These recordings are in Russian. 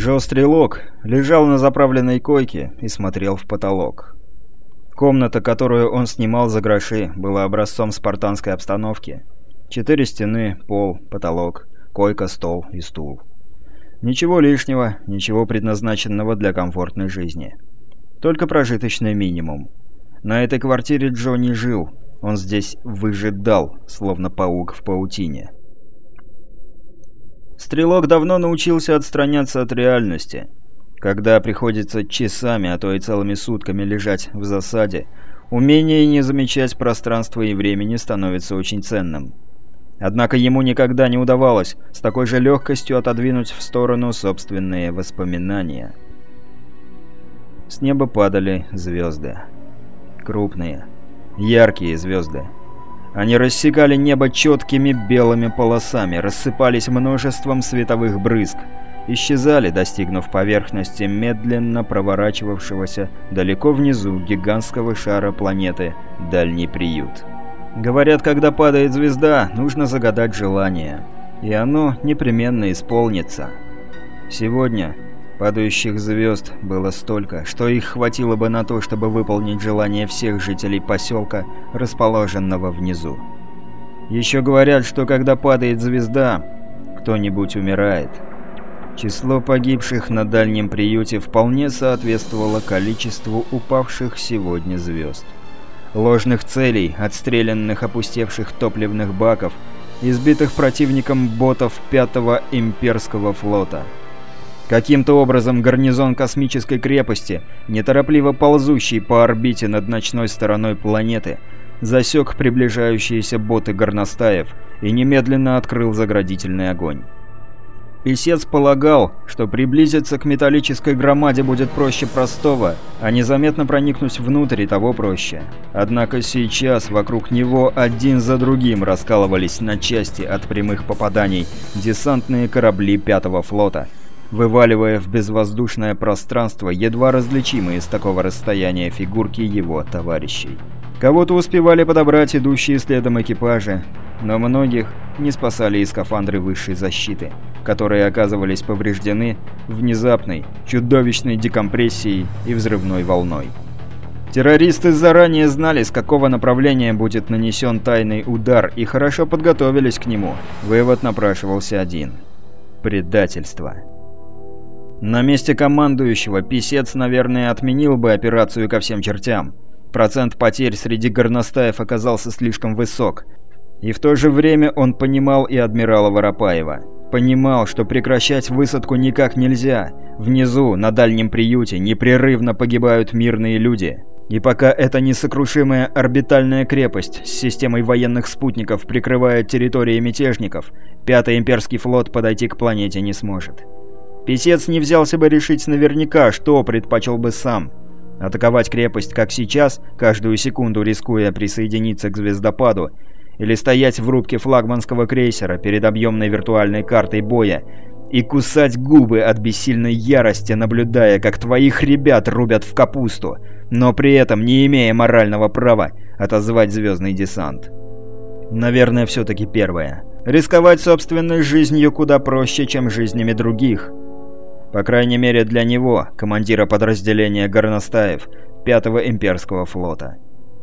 Джо Стрелок лежал на заправленной койке и смотрел в потолок. Комната, которую он снимал за гроши, была образцом спартанской обстановки. Четыре стены, пол, потолок, койка, стол и стул. Ничего лишнего, ничего предназначенного для комфортной жизни. Только прожиточный минимум. На этой квартире Джо не жил, он здесь выжидал, словно паук в паутине. Стрелок давно научился отстраняться от реальности. Когда приходится часами, а то и целыми сутками лежать в засаде, умение не замечать пространства и времени становится очень ценным. Однако ему никогда не удавалось с такой же легкостью отодвинуть в сторону собственные воспоминания. С неба падали звезды. Крупные, яркие звезды. Они рассекали небо четкими белыми полосами, рассыпались множеством световых брызг, исчезали, достигнув поверхности медленно проворачивавшегося далеко внизу гигантского шара планеты «Дальний приют». Говорят, когда падает звезда, нужно загадать желание, и оно непременно исполнится. Сегодня Падающих звезд было столько, что их хватило бы на то, чтобы выполнить желание всех жителей поселка, расположенного внизу. Еще говорят, что когда падает звезда, кто-нибудь умирает. Число погибших на дальнем приюте вполне соответствовало количеству упавших сегодня звезд. Ложных целей, отстрелянных опустевших топливных баков, избитых противником ботов пятого имперского флота – Каким-то образом гарнизон космической крепости, неторопливо ползущий по орбите над ночной стороной планеты, засек приближающиеся боты горностаев и немедленно открыл заградительный огонь. Песец полагал, что приблизиться к металлической громаде будет проще простого, а незаметно проникнуть внутрь того проще. Однако сейчас вокруг него один за другим раскалывались на части от прямых попаданий десантные корабли Пятого флота – вываливая в безвоздушное пространство едва различимые с такого расстояния фигурки его товарищей. Кого-то успевали подобрать идущие следом экипажи, но многих не спасали и скафандры высшей защиты, которые оказывались повреждены внезапной, чудовищной декомпрессией и взрывной волной. Террористы заранее знали, с какого направления будет нанесен тайный удар, и хорошо подготовились к нему. Вывод напрашивался один. Предательство. На месте командующего писец, наверное, отменил бы операцию ко всем чертям. Процент потерь среди горностаев оказался слишком высок. И в то же время он понимал и адмирала Воропаева. Понимал, что прекращать высадку никак нельзя. Внизу, на дальнем приюте, непрерывно погибают мирные люди. И пока эта несокрушимая орбитальная крепость с системой военных спутников прикрывает территории мятежников, Пятый имперский флот подойти к планете не сможет. Песец не взялся бы решить наверняка, что предпочел бы сам. Атаковать крепость, как сейчас, каждую секунду рискуя присоединиться к звездопаду, или стоять в рубке флагманского крейсера перед объемной виртуальной картой боя и кусать губы от бессильной ярости, наблюдая, как твоих ребят рубят в капусту, но при этом не имея морального права отозвать звездный десант. Наверное, все-таки первое. Рисковать собственной жизнью куда проще, чем жизнями других. По крайней мере для него, командира подразделения горностаев 5-го имперского флота.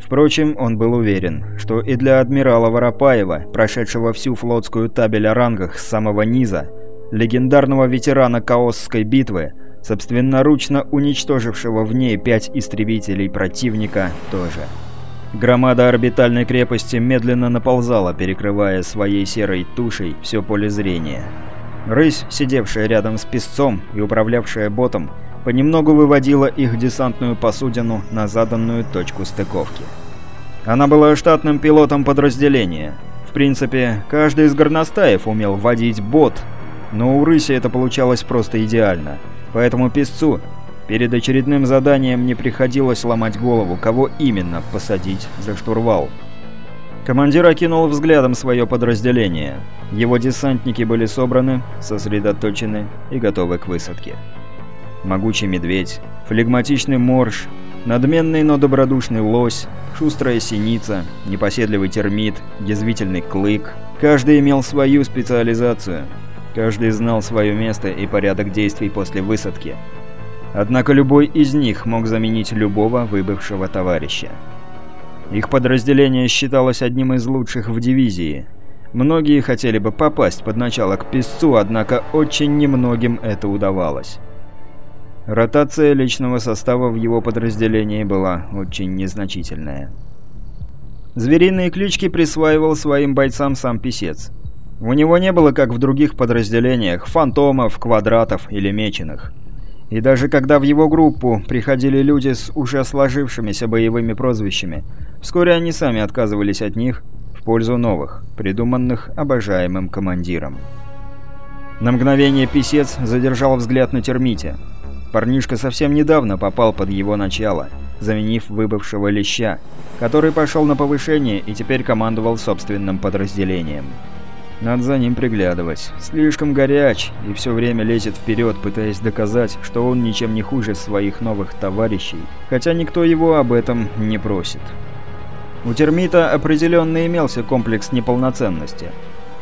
Впрочем, он был уверен, что и для адмирала Воропаева, прошедшего всю флотскую табель о рангах с самого низа, легендарного ветерана Каосской битвы, собственноручно уничтожившего в ней пять истребителей противника, тоже. Громада орбитальной крепости медленно наползала, перекрывая своей серой тушей все поле зрения. Рысь, сидевшая рядом с песцом и управлявшая ботом, понемногу выводила их десантную посудину на заданную точку стыковки. Она была штатным пилотом подразделения. В принципе, каждый из горностаев умел водить бот, но у рыси это получалось просто идеально. Поэтому песцу перед очередным заданием не приходилось ломать голову, кого именно посадить за штурвал. Командир окинул взглядом свое подразделение. Его десантники были собраны, сосредоточены и готовы к высадке. Могучий медведь, флегматичный морж, надменный, но добродушный лось, шустрая синица, непоседливый термит, язвительный клык. Каждый имел свою специализацию. Каждый знал свое место и порядок действий после высадки. Однако любой из них мог заменить любого выбывшего товарища. Их подразделение считалось одним из лучших в дивизии. Многие хотели бы попасть под начало к песцу, однако очень немногим это удавалось. Ротация личного состава в его подразделении была очень незначительная. Звериные клички присваивал своим бойцам сам писец. У него не было, как в других подразделениях, фантомов, квадратов или меченых. И даже когда в его группу приходили люди с уже сложившимися боевыми прозвищами, вскоре они сами отказывались от них в пользу новых, придуманных обожаемым командиром. На мгновение писец задержал взгляд на термите. Парнишка совсем недавно попал под его начало, заменив выбывшего леща, который пошел на повышение и теперь командовал собственным подразделением. Надо за ним приглядывать. Слишком горяч и все время лезет вперед, пытаясь доказать, что он ничем не хуже своих новых товарищей, хотя никто его об этом не просит. У термита определенно имелся комплекс неполноценности.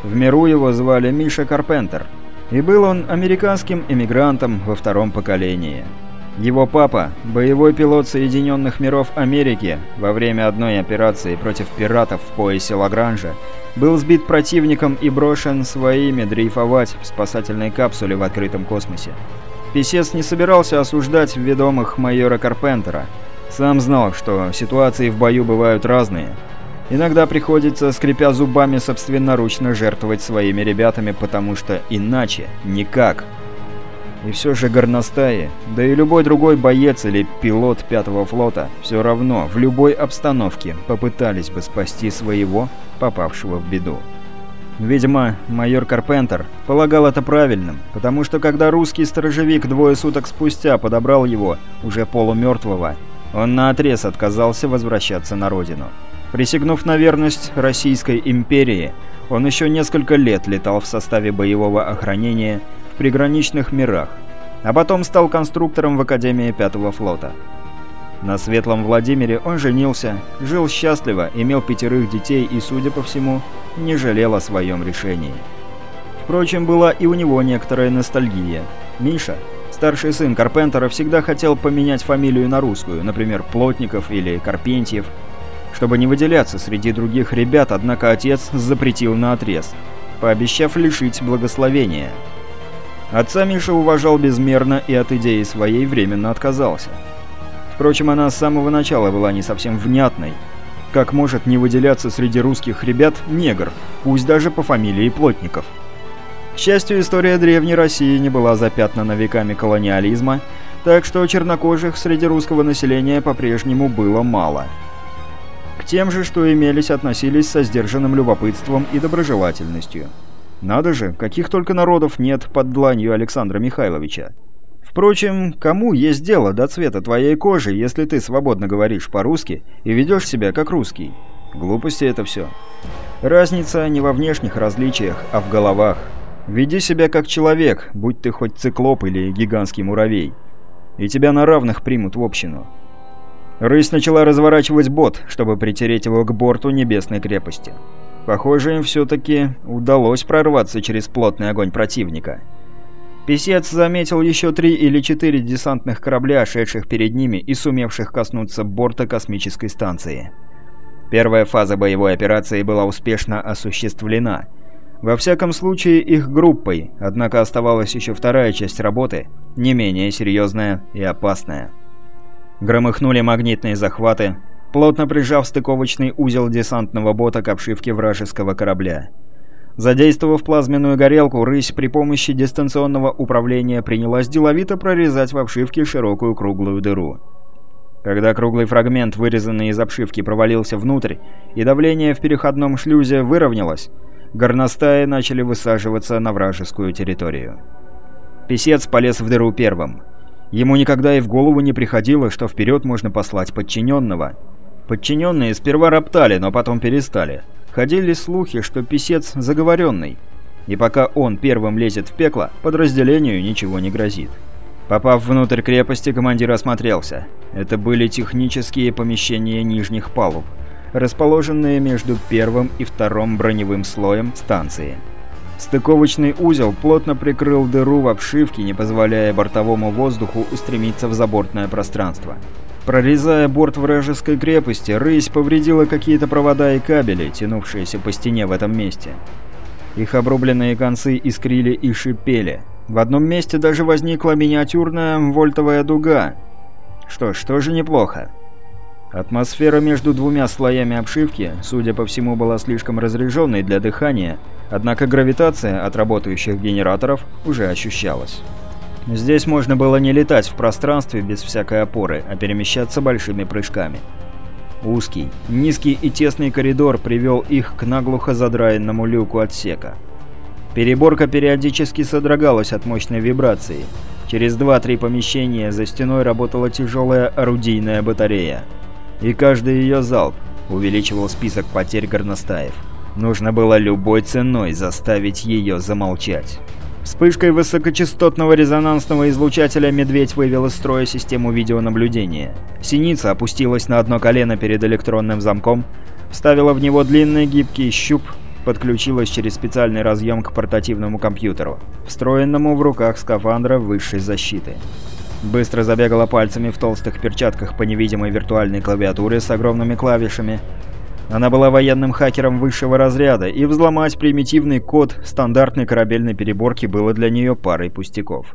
В миру его звали Миша Карпентер, и был он американским эмигрантом во втором поколении. Его папа, боевой пилот Соединенных Миров Америки, во время одной операции против пиратов в поясе Лагранжа, был сбит противником и брошен своими дрейфовать в спасательной капсуле в открытом космосе. Песец не собирался осуждать ведомых майора Карпентера. Сам знал, что ситуации в бою бывают разные. Иногда приходится, скрипя зубами, собственноручно жертвовать своими ребятами, потому что иначе никак – и все же горностаи, да и любой другой боец или пилот пятого флота, все равно в любой обстановке попытались бы спасти своего, попавшего в беду. Видимо, майор Карпентер полагал это правильным, потому что когда русский сторожевик двое суток спустя подобрал его, уже полумертвого, он наотрез отказался возвращаться на родину. Присягнув на верность Российской империи, он еще несколько лет летал в составе боевого охранения в приграничных мирах, а потом стал конструктором в Академии Пятого флота. На Светлом Владимире он женился, жил счастливо, имел пятерых детей и, судя по всему, не жалел о своем решении. Впрочем, была и у него некоторая ностальгия. Миша, старший сын Карпентера, всегда хотел поменять фамилию на русскую, например, Плотников или Карпентьев, чтобы не выделяться среди других ребят, однако отец запретил на отрез, пообещав лишить благословения – Отца Миша уважал безмерно и от идеи своей временно отказался. Впрочем, она с самого начала была не совсем внятной. Как может не выделяться среди русских ребят негр, пусть даже по фамилии Плотников? К счастью, история Древней России не была запятнана веками колониализма, так что чернокожих среди русского населения по-прежнему было мало. К тем же, что имелись, относились со сдержанным любопытством и доброжелательностью. Надо же, каких только народов нет под дланью Александра Михайловича. Впрочем, кому есть дело до цвета твоей кожи, если ты свободно говоришь по-русски и ведешь себя как русский? Глупости это все. Разница не во внешних различиях, а в головах. Веди себя как человек, будь ты хоть циклоп или гигантский муравей. И тебя на равных примут в общину. Рысь начала разворачивать бот, чтобы притереть его к борту небесной крепости. Похоже, им все-таки удалось прорваться через плотный огонь противника. Песец заметил еще три или четыре десантных корабля, шедших перед ними и сумевших коснуться борта космической станции. Первая фаза боевой операции была успешно осуществлена. Во всяком случае, их группой, однако оставалась еще вторая часть работы, не менее серьезная и опасная. Громыхнули магнитные захваты, плотно прижав стыковочный узел десантного бота к обшивке вражеского корабля. Задействовав плазменную горелку, рысь при помощи дистанционного управления принялась деловито прорезать в обшивке широкую круглую дыру. Когда круглый фрагмент, вырезанный из обшивки, провалился внутрь, и давление в переходном шлюзе выровнялось, горностаи начали высаживаться на вражескую территорию. Песец полез в дыру первым. Ему никогда и в голову не приходило, что вперед можно послать подчиненного – Подчиненные сперва роптали, но потом перестали. Ходили слухи, что писец заговоренный, и пока он первым лезет в пекло, подразделению ничего не грозит. Попав внутрь крепости, командир осмотрелся. Это были технические помещения нижних палуб, расположенные между первым и вторым броневым слоем станции. Стыковочный узел плотно прикрыл дыру в обшивке, не позволяя бортовому воздуху устремиться в забортное пространство. Прорезая борт вражеской крепости, рысь повредила какие-то провода и кабели, тянувшиеся по стене в этом месте. Их обрубленные концы искрили и шипели. В одном месте даже возникла миниатюрная вольтовая дуга. Что ж, тоже неплохо. Атмосфера между двумя слоями обшивки, судя по всему, была слишком разряженной для дыхания, однако гравитация от работающих генераторов уже ощущалась. Здесь можно было не летать в пространстве без всякой опоры, а перемещаться большими прыжками. Узкий, низкий и тесный коридор привел их к наглухо задраенному люку отсека. Переборка периодически содрогалась от мощной вибрации. Через два-три помещения за стеной работала тяжелая орудийная батарея. И каждый ее залп увеличивал список потерь горностаев. Нужно было любой ценой заставить ее замолчать. Вспышкой высокочастотного резонансного излучателя «Медведь» вывел из строя систему видеонаблюдения. Синица опустилась на одно колено перед электронным замком, вставила в него длинный гибкий щуп, подключилась через специальный разъем к портативному компьютеру, встроенному в руках скафандра высшей защиты. Быстро забегала пальцами в толстых перчатках по невидимой виртуальной клавиатуре с огромными клавишами, она была военным хакером высшего разряда, и взломать примитивный код стандартной корабельной переборки было для нее парой пустяков.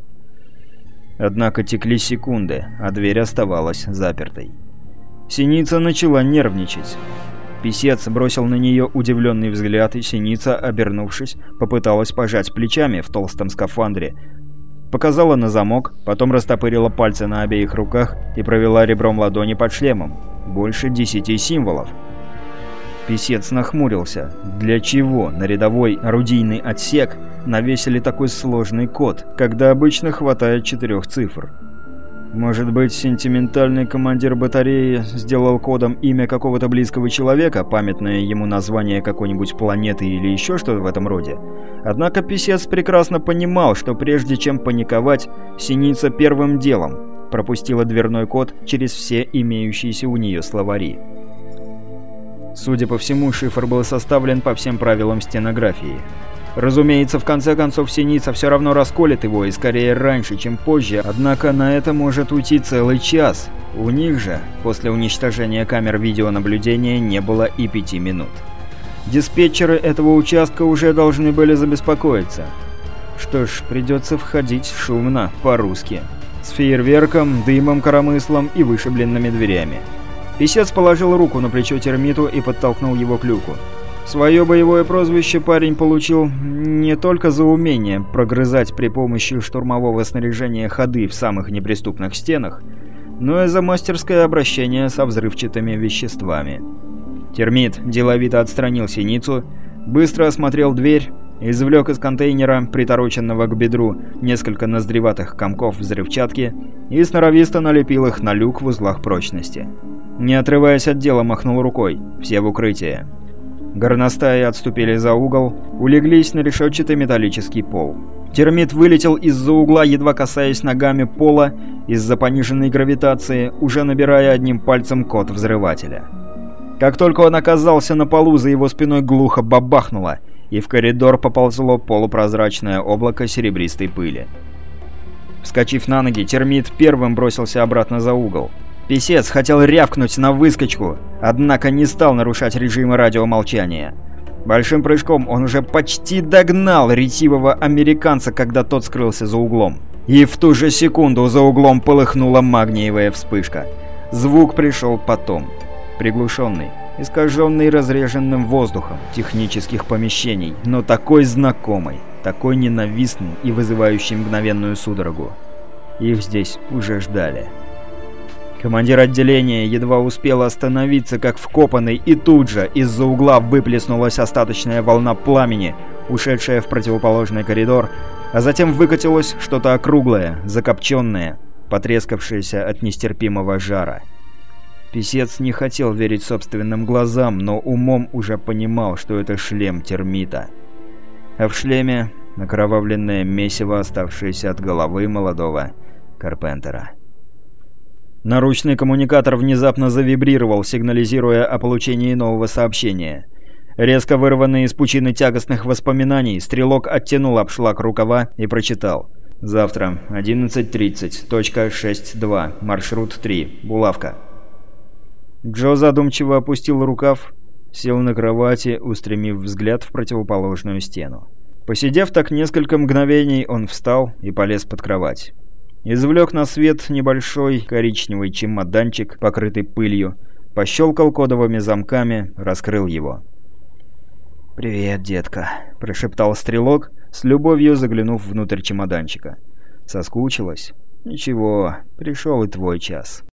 Однако текли секунды, а дверь оставалась запертой. Синица начала нервничать. Песец бросил на нее удивленный взгляд, и Синица, обернувшись, попыталась пожать плечами в толстом скафандре. Показала на замок, потом растопырила пальцы на обеих руках и провела ребром ладони под шлемом. Больше десяти символов. Песец нахмурился. Для чего на рядовой орудийный отсек навесили такой сложный код, когда обычно хватает четырех цифр? Может быть, сентиментальный командир батареи сделал кодом имя какого-то близкого человека, памятное ему название какой-нибудь планеты или еще что-то в этом роде? Однако писец прекрасно понимал, что прежде чем паниковать, Синица первым делом пропустила дверной код через все имеющиеся у нее словари. Судя по всему, шифр был составлен по всем правилам стенографии. Разумеется, в конце концов Синица все равно расколет его, и скорее раньше, чем позже, однако на это может уйти целый час. У них же, после уничтожения камер видеонаблюдения, не было и пяти минут. Диспетчеры этого участка уже должны были забеспокоиться. Что ж, придется входить шумно, по-русски. С фейерверком, дымом, коромыслом и вышибленными дверями. Песец положил руку на плечо термиту и подтолкнул его к люку. Свое боевое прозвище парень получил не только за умение прогрызать при помощи штурмового снаряжения ходы в самых неприступных стенах, но и за мастерское обращение со взрывчатыми веществами. Термит деловито отстранил синицу, быстро осмотрел дверь, извлек из контейнера, притороченного к бедру, несколько ноздреватых комков взрывчатки и сноровисто налепил их на люк в узлах прочности. Не отрываясь от дела, махнул рукой. Все в укрытие. Горностаи отступили за угол, улеглись на решетчатый металлический пол. Термит вылетел из-за угла, едва касаясь ногами пола, из-за пониженной гравитации, уже набирая одним пальцем код взрывателя. Как только он оказался на полу, за его спиной глухо бабахнуло, и в коридор поползло полупрозрачное облако серебристой пыли. Вскочив на ноги, термит первым бросился обратно за угол. Песец хотел рявкнуть на выскочку, однако не стал нарушать режимы радиомолчания. Большим прыжком он уже почти догнал ретивого американца, когда тот скрылся за углом. И в ту же секунду за углом полыхнула магниевая вспышка. Звук пришел потом. Приглушенный, искаженный разреженным воздухом технических помещений, но такой знакомый, такой ненавистный и вызывающий мгновенную судорогу. Их здесь уже ждали. Командир отделения едва успел остановиться, как вкопанный, и тут же из-за угла выплеснулась остаточная волна пламени, ушедшая в противоположный коридор, а затем выкатилось что-то округлое, закопченное, потрескавшееся от нестерпимого жара. Песец не хотел верить собственным глазам, но умом уже понимал, что это шлем термита. А в шлеме накровавленное месиво, оставшееся от головы молодого Карпентера. Наручный коммуникатор внезапно завибрировал, сигнализируя о получении нового сообщения. Резко вырванный из пучины тягостных воспоминаний, стрелок оттянул обшлаг рукава и прочитал. «Завтра, 11.30, точка 6.2, маршрут 3, булавка». Джо задумчиво опустил рукав, сел на кровати, устремив взгляд в противоположную стену. Посидев так несколько мгновений, он встал и полез под кровать. Извлек на свет небольшой коричневый чемоданчик, покрытый пылью, пощелкал кодовыми замками, раскрыл его. «Привет, детка», — прошептал стрелок, с любовью заглянув внутрь чемоданчика. «Соскучилась?» «Ничего, пришел и твой час».